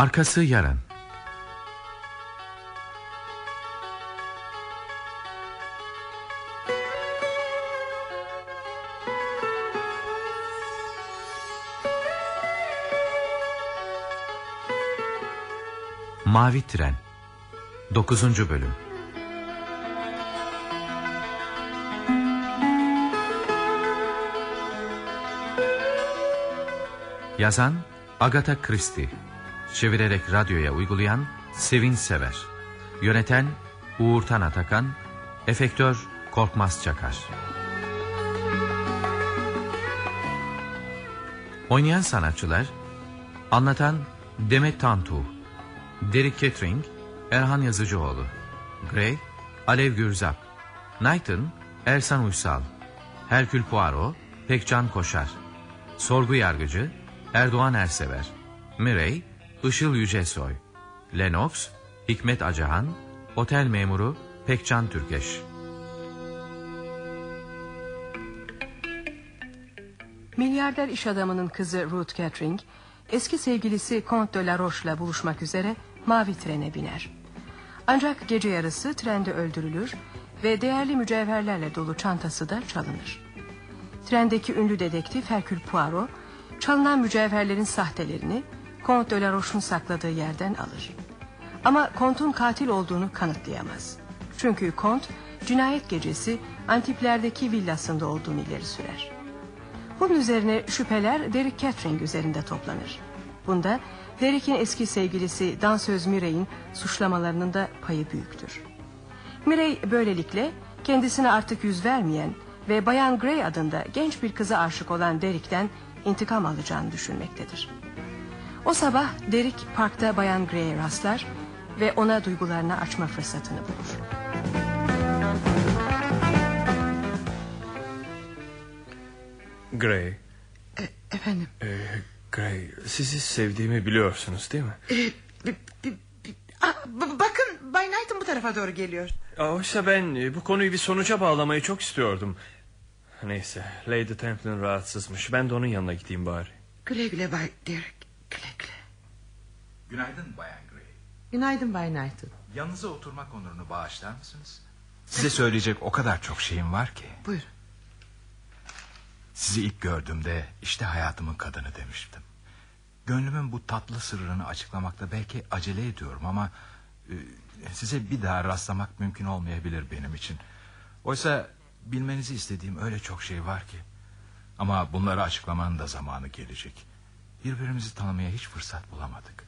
Arkası yarın. Mavi Tren 9. Bölüm Yazan Agatha Christie Çevirerek radyoya uygulayan Sevin Sever Yöneten Uğur Tan Atakan. Efektör Korkmaz Çakar. Oynayan sanatçılar Anlatan Demet Tantu Derek Kettering Erhan Yazıcıoğlu Gray Alev Gürzap Knighton Ersan Uysal Herkül Poirot Pekcan Koşar Sorgu Yargıcı Erdoğan Ersever Mirey Işıl Yücesoy Lennox Hikmet Acahan Otel Memuru Pekcan Türkeş Milyarder iş adamının kızı Ruth Catering eski sevgilisi Comte de la Roche'la buluşmak üzere mavi trene biner. Ancak gece yarısı trende öldürülür ve değerli mücevherlerle dolu çantası da çalınır. Trendeki ünlü dedektif Hercule Poirot çalınan mücevherlerin sahtelerini Comte de la sakladığı yerden alır. Ama Comte'un katil olduğunu kanıtlayamaz. Çünkü Comte cinayet gecesi Antipler'deki villasında olduğunu ileri sürer. Bunun üzerine şüpheler Derek Catering üzerinde toplanır. Bunda Derek'in eski sevgilisi dansöz Mirey'in suçlamalarının da payı büyüktür. Mirey böylelikle kendisine artık yüz vermeyen ve Bayan Gray adında genç bir kıza aşık olan Derek'ten intikam alacağını düşünmektedir. O sabah Derek parkta Bayan Gray'e rastlar ve ona duygularını açma fırsatını bulur. Gray. E, efendim? E, Gray, sizi sevdiğimi biliyorsunuz değil mi? E, bi, bi, bi, a, bakın Bay Knight'ın bu tarafa doğru geliyor. Oysa ben e, bu konuyu bir sonuca bağlamayı çok istiyordum. Neyse, Lady Templin rahatsızmış. Ben de onun yanına gideyim bari. Güle güle Bay Derek. Güle güle. Günaydın Bayan Gray. Günaydın Bay Knight'ın. Yanınıza oturmak onurunu bağışlar mısınız? Size söyleyecek o kadar çok şeyim var ki. Buyurun. Sizi ilk gördüğümde işte hayatımın kadını demiştim. Gönlümün bu tatlı sırrını açıklamakta belki acele ediyorum ama... E, ...size bir daha rastlamak mümkün olmayabilir benim için. Oysa bilmenizi istediğim öyle çok şey var ki. Ama bunları açıklamanın da zamanı gelecek. Birbirimizi tanımaya hiç fırsat bulamadık.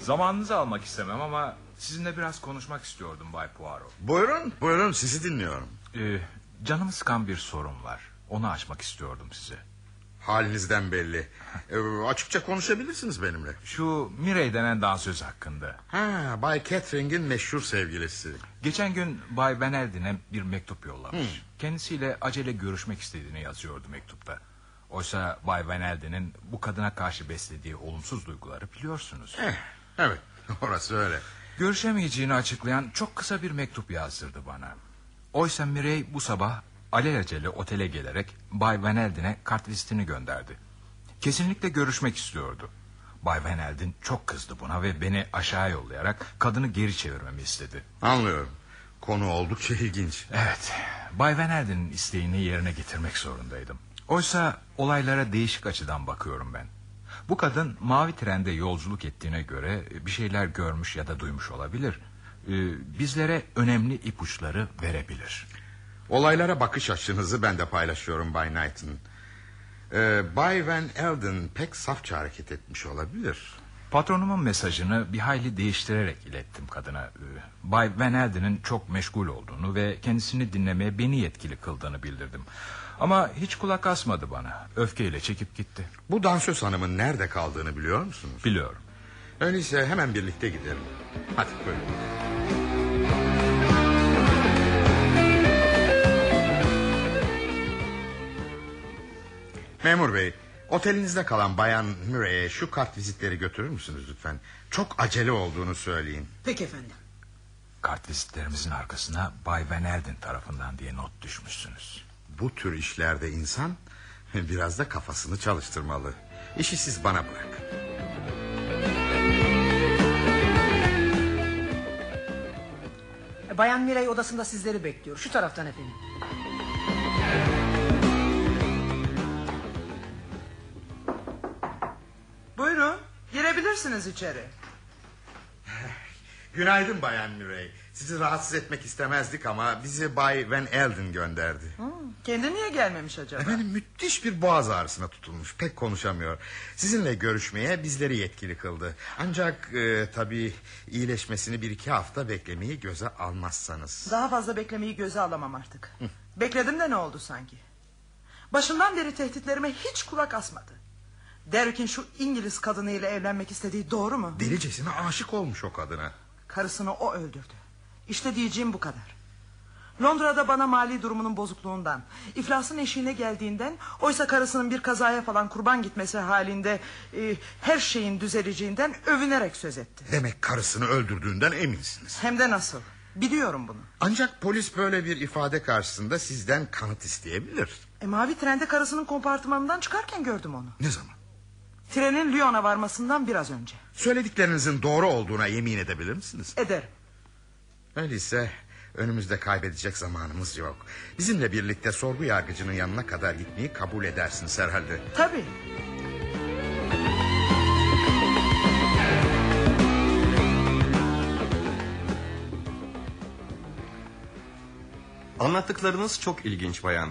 Zamanınızı almak istemem ama sizinle biraz konuşmak istiyordum Bay Poirot. Buyurun, buyurun sizi dinliyorum. Ee, canımı sıkan bir sorun var. Onu açmak istiyordum size. Halinizden belli. Ee, açıkça konuşabilirsiniz benimle. Şu Mirey denen dansöz hakkında. Ha, Bay Catherine'in meşhur sevgilisi. Geçen gün Bay Beneldin'e bir mektup yollamış. Hmm. Kendisiyle acele görüşmek istediğini yazıyordu mektupta. Oysa Bay Beneldin'in bu kadına karşı beslediği olumsuz duyguları biliyorsunuz. Eh, evet, orası öyle. Görüşemeyeceğini açıklayan çok kısa bir mektup yazdırdı bana. Oysa Mirey bu sabah alelacele otele gelerek Bay Van Elden'e kartvizitini gönderdi. Kesinlikle görüşmek istiyordu. Bay Van Elden çok kızdı buna ve beni aşağı yollayarak kadını geri çevirmemi istedi. Anlıyorum. Konu oldukça ilginç. Evet. Bay Van Elden'in isteğini yerine getirmek zorundaydım. Oysa olaylara değişik açıdan bakıyorum ben. Bu kadın mavi trende yolculuk ettiğine göre bir şeyler görmüş ya da duymuş olabilir. Ee, bizlere önemli ipuçları verebilir. Olaylara bakış açınızı ben de paylaşıyorum Bay Knighton. Ee, Bay Van Elden pek safça hareket etmiş olabilir. Patronumun mesajını bir hayli değiştirerek ilettim kadına. Ee, Bay Van Elden'in çok meşgul olduğunu ve kendisini dinlemeye beni yetkili kıldığını bildirdim. Ama hiç kulak asmadı bana. Öfkeyle çekip gitti. Bu dansöz hanımın nerede kaldığını biliyor musunuz? Biliyorum. Öyleyse hemen birlikte gidelim. Hadi buyurun. Memur bey, otelinizde kalan bayan Murray'e şu kart vizitleri götürür müsünüz lütfen? Çok acele olduğunu söyleyin. Peki efendim. kartvizitlerimizin arkasına Bay Van Elden tarafından diye not düşmüşsünüz. Bu tür işlerde insan biraz da kafasını çalıştırmalı. İşi siz bana bırakın. Bayan Mirey odasında sizleri bekliyor. Şu taraftan efendim. Girebilirsiniz içeri. Günaydın Bayan Murray. Sizi rahatsız etmek istemezdik ama bizi Bay Van Elden gönderdi. Kendi niye gelmemiş acaba? Efendim müthiş bir boğaz ağrısına tutulmuş. Pek konuşamıyor. Sizinle görüşmeye bizleri yetkili kıldı. Ancak e, tabii iyileşmesini bir iki hafta beklemeyi göze almazsanız. Daha fazla beklemeyi göze alamam artık. Bekledim de ne oldu sanki? Başından beri tehditlerime hiç kulak asmadı. Derrick'in şu İngiliz kadınıyla evlenmek istediği doğru mu? Delicesine aşık olmuş o kadına. Karısını o öldürdü. İşte diyeceğim bu kadar. Londra'da bana mali durumunun bozukluğundan, iflasın eşiğine geldiğinden, oysa karısının bir kazaya falan kurban gitmesi halinde e, her şeyin düzeleceğinden övünerek söz etti. Demek karısını öldürdüğünden eminsiniz. Hem de nasıl? Biliyorum bunu. Ancak polis böyle bir ifade karşısında sizden kanıt isteyebilir. E, mavi trende karısının kompartımanından çıkarken gördüm onu. Ne zaman? Trenin Lyon'a varmasından biraz önce. Söylediklerinizin doğru olduğuna yemin edebilir misiniz? Ederim. Öyleyse önümüzde kaybedecek zamanımız yok. Bizimle birlikte sorgu yargıcının yanına kadar gitmeyi kabul edersiniz herhalde. Tabii. Anlattıklarınız çok ilginç bayan.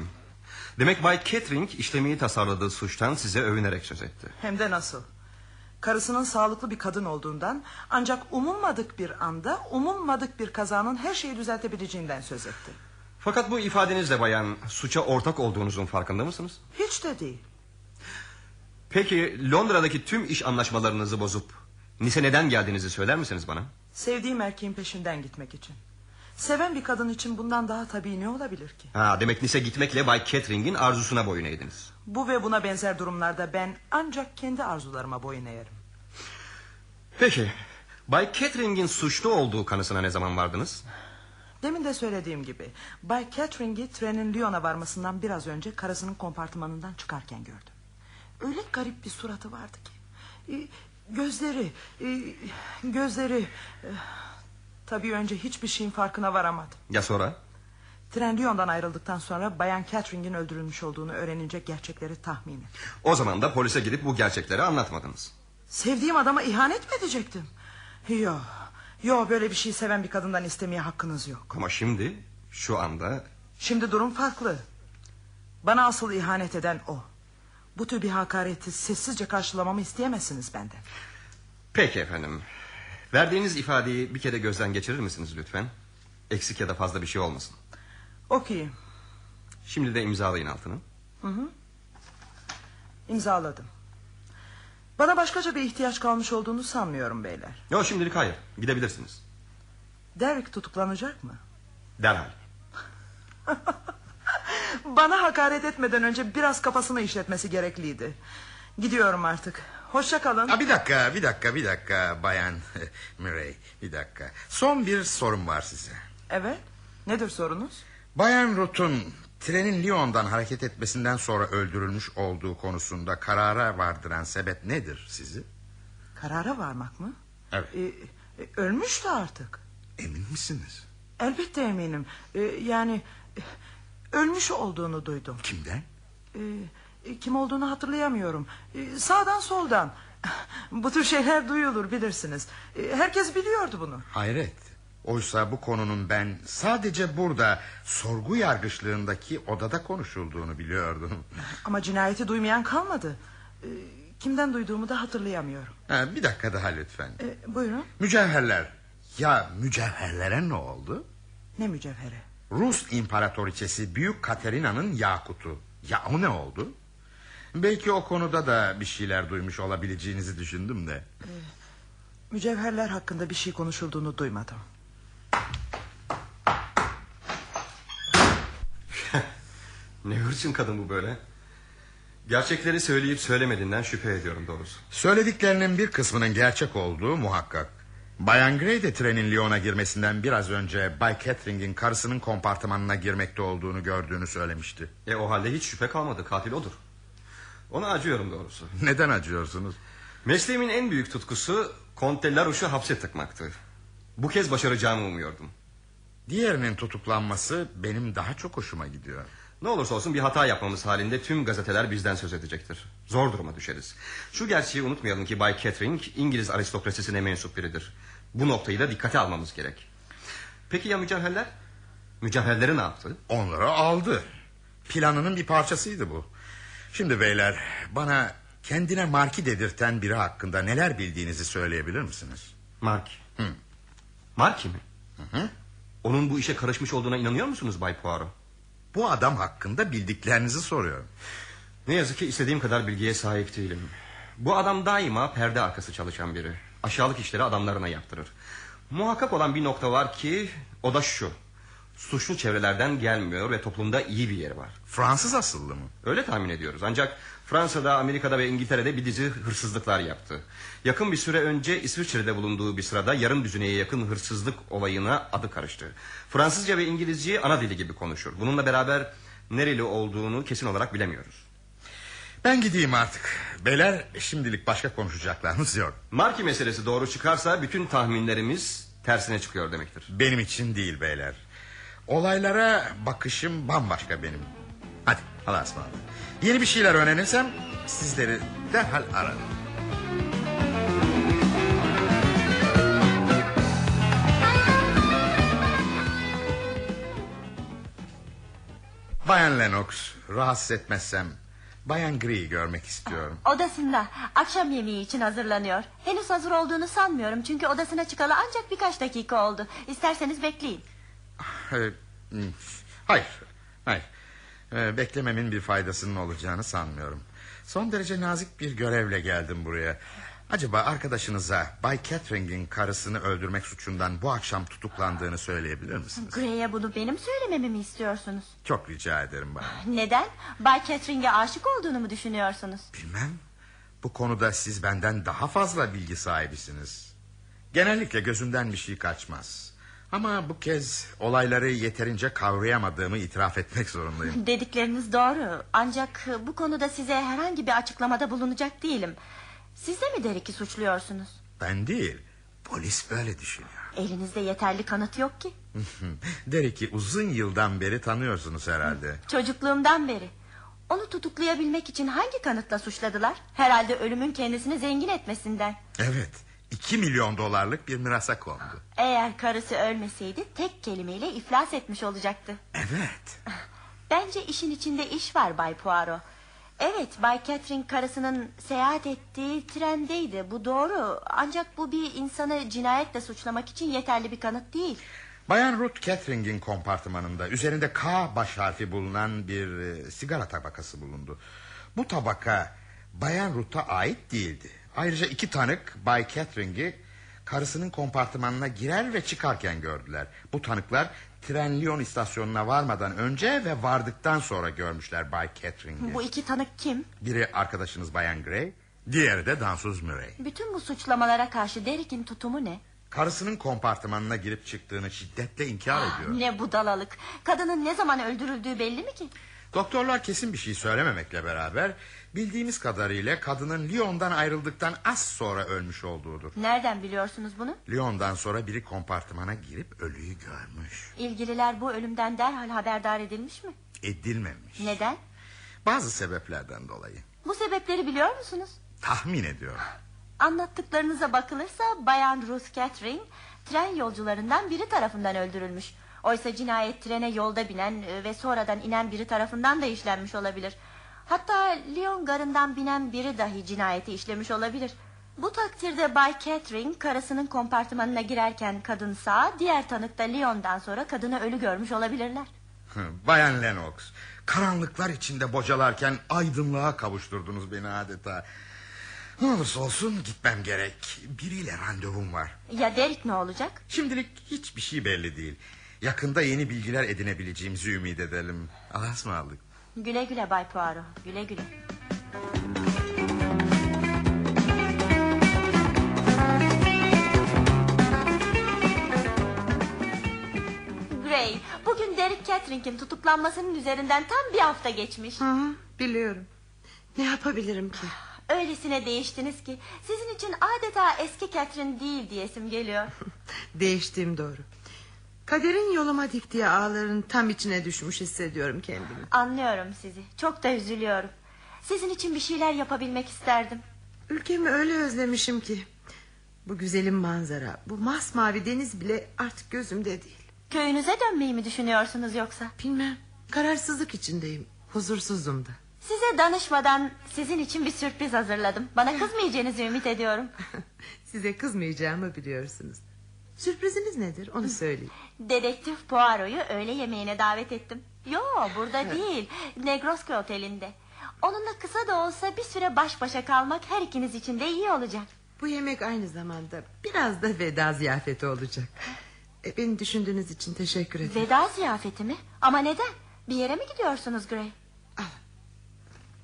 Demek Bay Kettering işlemeyi tasarladığı suçtan size övünerek söz etti. Hem de nasıl? Karısının sağlıklı bir kadın olduğundan ancak umulmadık bir anda umulmadık bir kazanın her şeyi düzeltebileceğinden söz etti. Fakat bu ifadenizle bayan suça ortak olduğunuzun farkında mısınız? Hiç de değil. Peki Londra'daki tüm iş anlaşmalarınızı bozup Nice neden geldiğinizi söyler misiniz bana? Sevdiğim erkeğin peşinden gitmek için. Seven bir kadın için bundan daha tabii ne olabilir ki? Ha, demek Nice gitmekle Bay Kettering'in arzusuna boyun eğdiniz. Bu ve buna benzer durumlarda ben ancak kendi arzularıma boyun eğerim. Peki Bay Kettering'in suçlu olduğu kanısına ne zaman vardınız? Demin de söylediğim gibi Bay Catering'i trenin Lyon'a varmasından biraz önce karısının kompartımanından çıkarken gördüm. Öyle garip bir suratı vardı ki. Ee, Gözleri, e, gözleri... Tabii önce hiçbir şeyin farkına varamadım. Ya sonra? Tren Lyon'dan ayrıldıktan sonra Bayan Catering'in öldürülmüş olduğunu öğrenince gerçekleri tahmin ettim. O zaman da polise gidip bu gerçekleri anlatmadınız. Sevdiğim adama ihanet mi edecektim? Yok, yok böyle bir şey seven bir kadından istemeye hakkınız yok. Ama şimdi şu anda Şimdi durum farklı. Bana asıl ihanet eden o. Bu tür bir hakareti sessizce karşılamamı isteyemezsiniz benden. Peki efendim. Verdiğiniz ifadeyi bir kere gözden geçirir misiniz lütfen? Eksik ya da fazla bir şey olmasın. Okuyayım. Şimdi de imzalayın altını. İmzaladım. Bana başkaca bir ihtiyaç kalmış olduğunu sanmıyorum beyler. Yok şimdilik hayır. Gidebilirsiniz. Derek tutuklanacak mı? Derhal. Bana hakaret etmeden önce biraz kafasını işletmesi gerekliydi. Gidiyorum artık. Hoşça kalın. Ha, bir dakika, bir dakika, bir dakika Bayan Murray. Bir dakika. Son bir sorum var size. Evet. Nedir sorunuz? Bayan Ruth'un trenin Lyon'dan hareket etmesinden sonra öldürülmüş olduğu konusunda karara vardıran sebep nedir sizi? Karara varmak mı? Evet. Ee, e, ölmüştü artık. Emin misiniz? Elbette eminim. Ee, yani e, ölmüş olduğunu duydum. Kimden? Ee, kim olduğunu hatırlayamıyorum. Ee, sağdan soldan. Bu tür şeyler duyulur bilirsiniz. Ee, herkes biliyordu bunu. Hayret. Oysa bu konunun ben sadece burada sorgu yargıçlığındaki odada konuşulduğunu biliyordum. Ama cinayeti duymayan kalmadı. Kimden duyduğumu da hatırlayamıyorum. Ha, bir dakika daha lütfen. Ee, buyurun. Mücevherler. Ya mücevherlere ne oldu? Ne mücevheri? Rus imparatoriçesi Büyük Katerina'nın yakutu. Ya o ne oldu? Belki o konuda da bir şeyler duymuş olabileceğinizi düşündüm de. Mücevherler hakkında bir şey konuşulduğunu duymadım. Ne hırçın kadın bu böyle. Gerçekleri söyleyip söylemediğinden şüphe ediyorum doğrusu. Söylediklerinin bir kısmının gerçek olduğu muhakkak. Bayan Gray de trenin Lyon'a girmesinden biraz önce Bay Catering'in karısının kompartımanına girmekte olduğunu gördüğünü söylemişti. E o halde hiç şüphe kalmadı katil odur. Ona acıyorum doğrusu. Neden acıyorsunuz? Mesleğimin en büyük tutkusu Conte Larouche'u hapse tıkmaktı. Bu kez başaracağımı umuyordum. Diğerinin tutuklanması benim daha çok hoşuma gidiyor. Ne olursa olsun bir hata yapmamız halinde tüm gazeteler bizden söz edecektir. Zor duruma düşeriz. Şu gerçeği unutmayalım ki Bay Catering İngiliz aristokrasisine mensup biridir. Bu noktayı da dikkate almamız gerek. Peki ya mücevherler? Mücevherleri ne yaptı? Onları aldı. Planının bir parçasıydı bu. Şimdi beyler bana kendine marki dedirten biri hakkında neler bildiğinizi söyleyebilir misiniz? Mark. Hı. Mark mi? Hı hı. Onun bu işe karışmış olduğuna inanıyor musunuz Bay Poirot? Bu adam hakkında bildiklerinizi soruyorum. Ne yazık ki istediğim kadar bilgiye sahip değilim. Bu adam daima perde arkası çalışan biri. Aşağılık işleri adamlarına yaptırır. Muhakkak olan bir nokta var ki o da şu. Suçlu çevrelerden gelmiyor ve toplumda iyi bir yeri var. Fransız asıllı mı? Öyle tahmin ediyoruz. Ancak Fransa'da, Amerika'da ve İngiltere'de bir dizi hırsızlıklar yaptı. Yakın bir süre önce İsviçre'de bulunduğu bir sırada yarım düzineye yakın hırsızlık olayına adı karıştı. Fransızca ve İngilizceyi ana dili gibi konuşur. Bununla beraber nereli olduğunu kesin olarak bilemiyoruz. Ben gideyim artık. Beyler şimdilik başka konuşacaklarımız yok. Marki meselesi doğru çıkarsa bütün tahminlerimiz tersine çıkıyor demektir. Benim için değil beyler. Olaylara bakışım bambaşka benim. Hadi Allah'a ısmarladık. Yeni bir şeyler öğrenirsem sizleri derhal ararım. Bayan Lennox rahatsız etmezsem Bayan Grey'i görmek istiyorum. Odasında akşam yemeği için hazırlanıyor. Henüz hazır olduğunu sanmıyorum çünkü odasına çıkalı ancak birkaç dakika oldu. İsterseniz bekleyin. Hmm, Hayır, hayır. Ee, Beklememin bir faydasının olacağını sanmıyorum. Son derece nazik bir görevle geldim buraya. Acaba arkadaşınıza Bay Catering'in karısını öldürmek suçundan bu akşam tutuklandığını söyleyebilir misiniz? Grey'e bunu benim söylememi mi istiyorsunuz? Çok rica ederim bayan. Neden? Bay Catering'e aşık olduğunu mu düşünüyorsunuz? Bilmem. Bu konuda siz benden daha fazla bilgi sahibisiniz. Genellikle gözümden bir şey kaçmaz. Ama bu kez olayları yeterince kavrayamadığımı itiraf etmek zorundayım. Dedikleriniz doğru. Ancak bu konuda size herhangi bir açıklamada bulunacak değilim. Siz de mi Derek'i suçluyorsunuz? Ben değil, polis böyle düşünüyor. Elinizde yeterli kanıt yok ki. Derek'i uzun yıldan beri tanıyorsunuz herhalde. Çocukluğumdan beri. Onu tutuklayabilmek için hangi kanıtla suçladılar? Herhalde ölümün kendisini zengin etmesinden. Evet, iki milyon dolarlık bir mirasa kondu. Eğer karısı ölmeseydi tek kelimeyle iflas etmiş olacaktı. Evet. Bence işin içinde iş var Bay Poirot. Evet Bay Catherine karısının seyahat ettiği trendeydi bu doğru. Ancak bu bir insanı cinayetle suçlamak için yeterli bir kanıt değil. Bayan Ruth Catering'in kompartımanında üzerinde K baş harfi bulunan bir e, sigara tabakası bulundu. Bu tabaka Bayan Ruth'a ait değildi. Ayrıca iki tanık Bay Catering'i karısının kompartımanına girer ve çıkarken gördüler. Bu tanıklar tren Lyon istasyonuna varmadan önce ve vardıktan sonra görmüşler Bay Catering'i. Bu iki tanık kim? Biri arkadaşınız Bayan Gray, diğeri de dansöz Murray. Bütün bu suçlamalara karşı Derek'in tutumu ne? Karısının kompartımanına girip çıktığını şiddetle inkar ediyor. Ne budalalık. Kadının ne zaman öldürüldüğü belli mi ki? Doktorlar kesin bir şey söylememekle beraber bildiğimiz kadarıyla kadının Lyon'dan ayrıldıktan az sonra ölmüş olduğudur. Nereden biliyorsunuz bunu? Lyon'dan sonra biri kompartımana girip ölüyü görmüş. İlgililer bu ölümden derhal haberdar edilmiş mi? Edilmemiş. Neden? Bazı sebeplerden dolayı. Bu sebepleri biliyor musunuz? Tahmin ediyorum. Anlattıklarınıza bakılırsa Bayan Ruth Catherine tren yolcularından biri tarafından öldürülmüş. Oysa cinayet trene yolda binen e, ve sonradan inen biri tarafından da işlenmiş olabilir. Hatta Lyon garından binen biri dahi cinayeti işlemiş olabilir. Bu takdirde Bay Catherine karısının kompartımanına girerken kadın sağ, diğer tanık da Lyon'dan sonra kadını ölü görmüş olabilirler. Bayan Lennox, karanlıklar içinde bocalarken aydınlığa kavuşturdunuz beni adeta. Ne olursa olsun gitmem gerek. Biriyle randevum var. Ya Derek ne olacak? Şimdilik hiçbir şey belli değil. Yakında yeni bilgiler edinebileceğimizi ümit edelim. Allah'a ısmarladık. Güle güle Bay Poirot. Güle güle. Gray, bugün Derek Catherine'in tutuklanmasının üzerinden tam bir hafta geçmiş. Hı biliyorum. Ne yapabilirim ki? Ah, öylesine değiştiniz ki sizin için adeta eski Catherine değil diyesim geliyor. Değiştiğim doğru. Kaderin yoluma diktiği ağların tam içine düşmüş hissediyorum kendimi. Anlıyorum sizi. Çok da üzülüyorum. Sizin için bir şeyler yapabilmek isterdim. Ülkemi öyle özlemişim ki. Bu güzelim manzara, bu masmavi deniz bile artık gözümde değil. Köyünüze dönmeyi mi düşünüyorsunuz yoksa? Bilmem, kararsızlık içindeyim. Huzursuzum da. Size danışmadan sizin için bir sürpriz hazırladım. Bana kızmayacağınızı ümit ediyorum. Size kızmayacağımı biliyorsunuz. Sürpriziniz nedir onu söyleyin. Dedektif Poirot'u öğle yemeğine davet ettim. Yo burada değil. Negroski Oteli'nde. Onunla kısa da olsa bir süre baş başa kalmak her ikiniz için de iyi olacak. Bu yemek aynı zamanda biraz da veda ziyafeti olacak. E, beni düşündüğünüz için teşekkür ederim. Veda ziyafeti mi? Ama neden? Bir yere mi gidiyorsunuz Gray?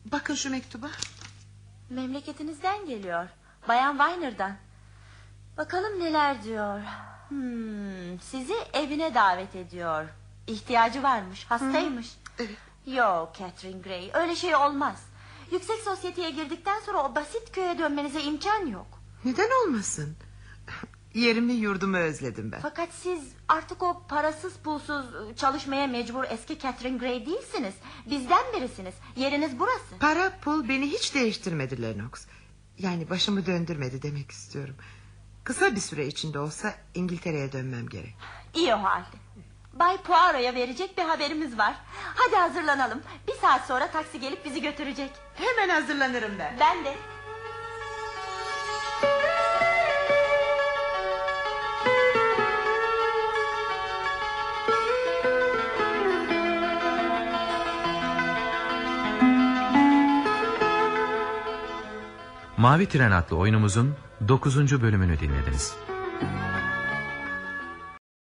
Bakın şu mektuba. Memleketinizden geliyor. Bayan Weiner'dan. Bakalım neler diyor. Hmm, sizi evine davet ediyor. İhtiyacı varmış, hastaymış. Yok Catherine Gray, öyle şey olmaz. Yüksek sosyeteye girdikten sonra o basit köye dönmenize imkan yok. Neden olmasın? Yerimi yurdumu özledim ben. Fakat siz artık o parasız pulsuz çalışmaya mecbur eski Catherine Gray değilsiniz. Bizden birisiniz. Yeriniz burası. Para pul beni hiç değiştirmedi Lennox. Yani başımı döndürmedi demek istiyorum. Kısa bir süre içinde olsa İngiltere'ye dönmem gerek. İyi o halde. Bay Poirot'a verecek bir haberimiz var. Hadi hazırlanalım. Bir saat sonra taksi gelip bizi götürecek. Hemen hazırlanırım ben. Ben de. Mavi Tren adlı oyunumuzun 9. bölümünü dinlediniz.